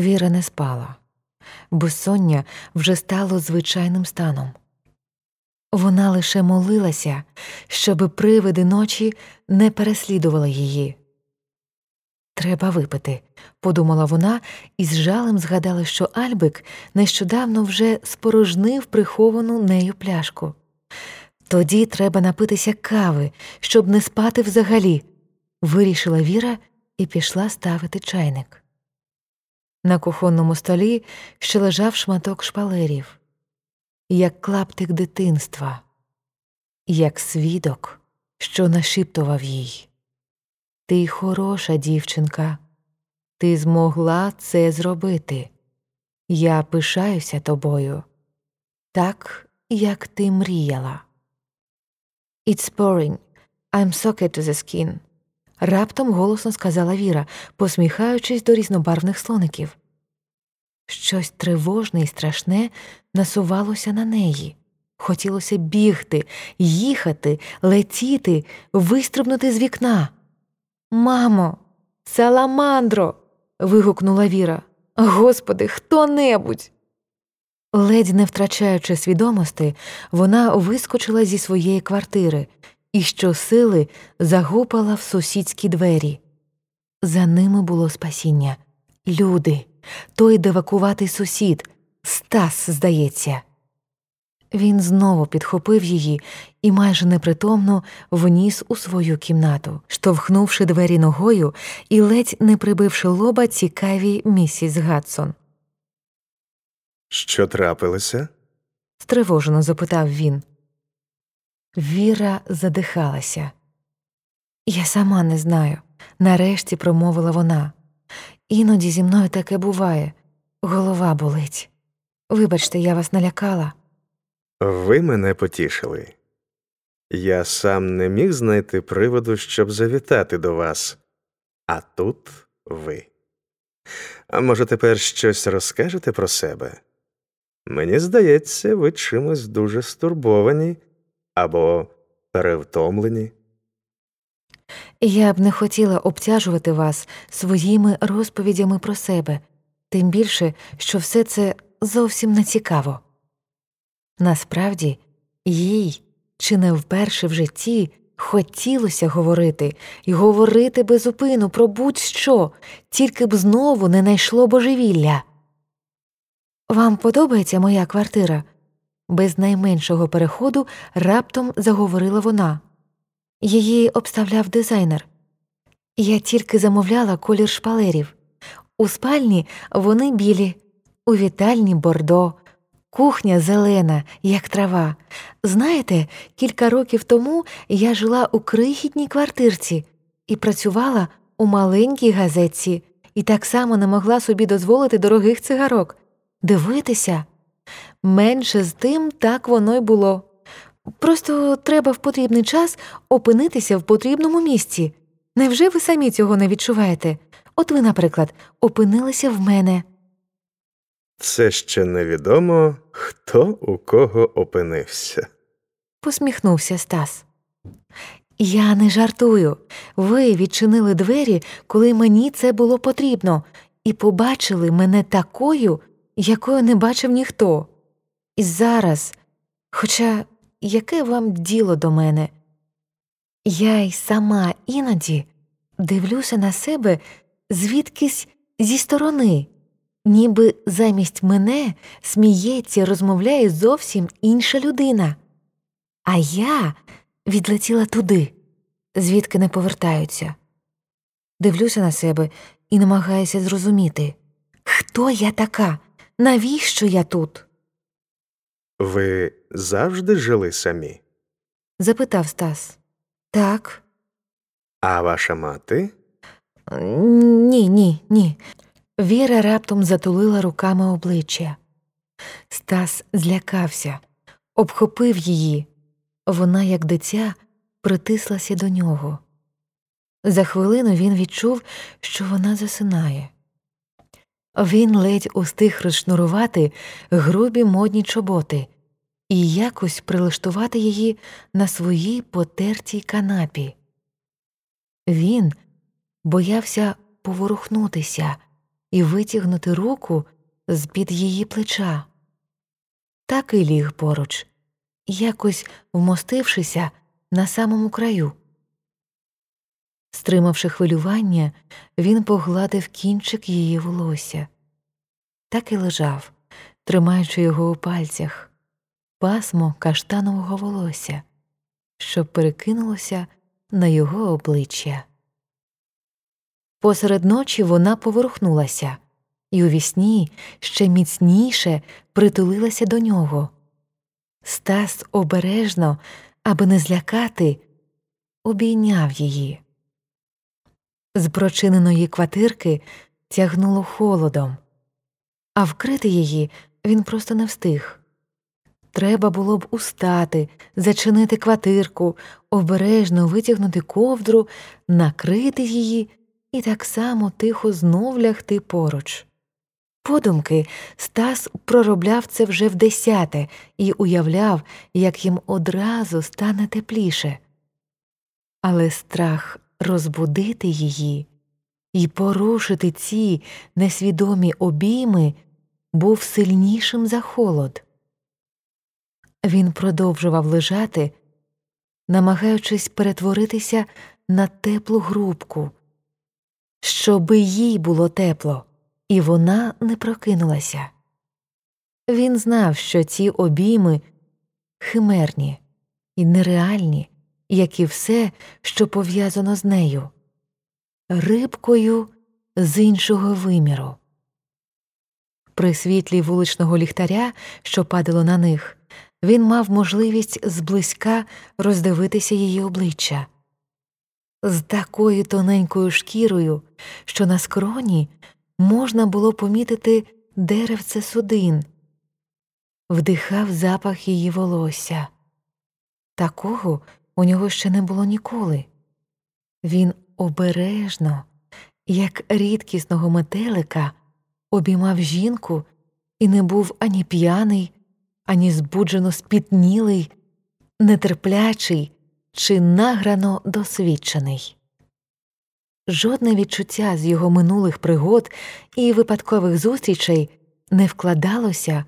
Віра не спала. Безсоння вже стало звичайним станом. Вона лише молилася, щоби привиди ночі не переслідували її. Треба випити, подумала вона і з жалем згадала, що Альбик нещодавно вже спорожнив приховану нею пляшку. Тоді треба напитися кави, щоб не спати взагалі, вирішила Віра і пішла ставити чайник. На кухонному столі ще лежав шматок шпалерів, як клаптик дитинства, як свідок, що нашіптував їй. Ти хороша дівчинка, ти змогла це зробити. Я пишаюся тобою, так, як ти мріяла. It's pouring. I'm socket to the skin. Раптом голосно сказала Віра, посміхаючись до різнобарвних слоників. Щось тривожне і страшне насувалося на неї. Хотілося бігти, їхати, летіти, вистрибнути з вікна. Мамо, саламандро. вигукнула Віра. Господи, хто небудь. Ледь не втрачаючи свідомості, вона вискочила зі своєї квартири і щосили загупала в сусідські двері. За ними було спасіння. Люди, той девакуватий сусід, Стас, здається. Він знову підхопив її і майже непритомно вніс у свою кімнату, штовхнувши двері ногою і ледь не прибивши лоба цікавій місіс Гадсон. Що трапилося? стривожено запитав він. Віра задихалася. Я сама не знаю, нарешті промовила вона. Іноді зі мною таке буває. Голова болить. Вибачте, я вас налякала. Ви мене потішили. Я сам не міг знайти приводу, щоб завітати до вас, а тут ви. А може, тепер щось розкажете про себе? Мені здається, ви чимось дуже стурбовані або перевтомлені. Я б не хотіла обтяжувати вас своїми розповідями про себе, тим більше, що все це зовсім не цікаво. Насправді, їй чи не вперше в житті хотілося говорити і говорити без упину про будь-що, тільки б знову не найшло божевілля. Вам подобається моя квартира? Без найменшого переходу раптом заговорила вона. Її обставляв дизайнер. Я тільки замовляла колір шпалерів. У спальні вони білі, у вітальні бордо, кухня зелена, як трава. Знаєте, кілька років тому я жила у крихітній квартирці і працювала у маленькій газетці, і так само не могла собі дозволити дорогих цигарок. Дивитися. Менше з тим так воно й було. Просто треба в потрібний час опинитися в потрібному місці. Невже ви самі цього не відчуваєте? От ви, наприклад, опинилися в мене. Це ще невідомо, хто у кого опинився. посміхнувся Стас. Я не жартую. Ви відчинили двері, коли мені це було потрібно, і побачили мене такою, якою не бачив ніхто. І зараз, хоча яке вам діло до мене? Я й сама іноді дивлюся на себе звідкись зі сторони, ніби замість мене сміється, розмовляє зовсім інша людина. А я відлетіла туди, звідки не повертаються. Дивлюся на себе і намагаюся зрозуміти, хто я така, навіщо я тут? Ви завжди жили самі? запитав Стас. Так. А ваша мати? Ні, ні, ні. Віра раптом затулила руками обличчя. Стас злякався, обхопив її. Вона, як дитя, притислася до нього. За хвилину він відчув, що вона засинає. Він ледь устиг розшнурувати грубі модні чоботи і якось прилаштувати її на своїй потертій канапі. Він боявся поворухнутися, і витягнути руку з під її плеча. Так і ліг поруч, якось вмостившися на самому краю. Стримавши хвилювання, він погладив кінчик її волосся, так і лежав, тримаючи його у пальцях, пасмо каштанового волосся, що перекинулося на його обличчя. Посеред ночі вона поворухнулася і у вісні ще міцніше притулилася до нього. Стас обережно, аби не злякати, обійняв її. З прочиненої квартирки тягнуло холодом, а вкрити її він просто не встиг. Треба було б устати, зачинити квартирку, обережно витягнути ковдру, накрити її і так само тихо знов лягти поруч. Подумки Стас проробляв це вже в десяте і уявляв, як їм одразу стане тепліше. Але страх розбудити її і порушити ці несвідомі обійми був сильнішим за холод. Він продовжував лежати, намагаючись перетворитися на теплу грубку, щоби їй було тепло, і вона не прокинулася. Він знав, що ці обійми химерні і нереальні, як і все, що пов'язано з нею, рибкою з іншого виміру. При світлі вуличного ліхтаря, що падало на них, він мав можливість зблизька роздивитися її обличчя. З такою тоненькою шкірою, що на скроні можна було помітити деревце судин, вдихав запах її волосся. Такого у нього ще не було ніколи. Він обережно, як рідкісного метелика, обіймав жінку і не був ані п'яний, ані збуджено спітнілий, нетерплячий чи награно досвідчений. Жодне відчуття з його минулих пригод і випадкових зустрічей не вкладалося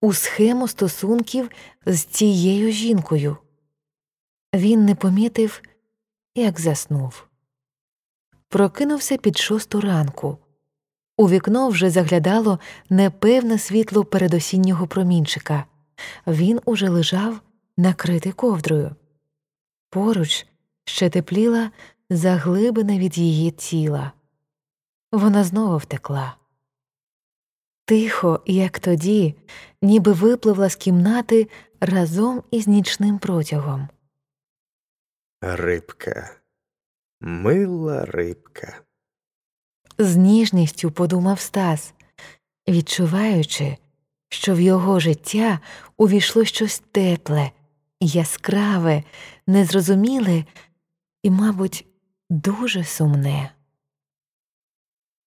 у схему стосунків з цією жінкою. Він не помітив, як заснув. Прокинувся під шосту ранку. У вікно вже заглядало непевне світло передосіннього промінчика. Він уже лежав, накритий ковдрою. Поруч ще тепліла заглибина від її тіла. Вона знову втекла. Тихо, як тоді, ніби випливла з кімнати разом із нічним протягом. Рибка, мила рибка. З ніжністю подумав Стас, відчуваючи, що в його життя увійшло щось тепле, яскраве, незрозуміле і, мабуть, дуже сумне.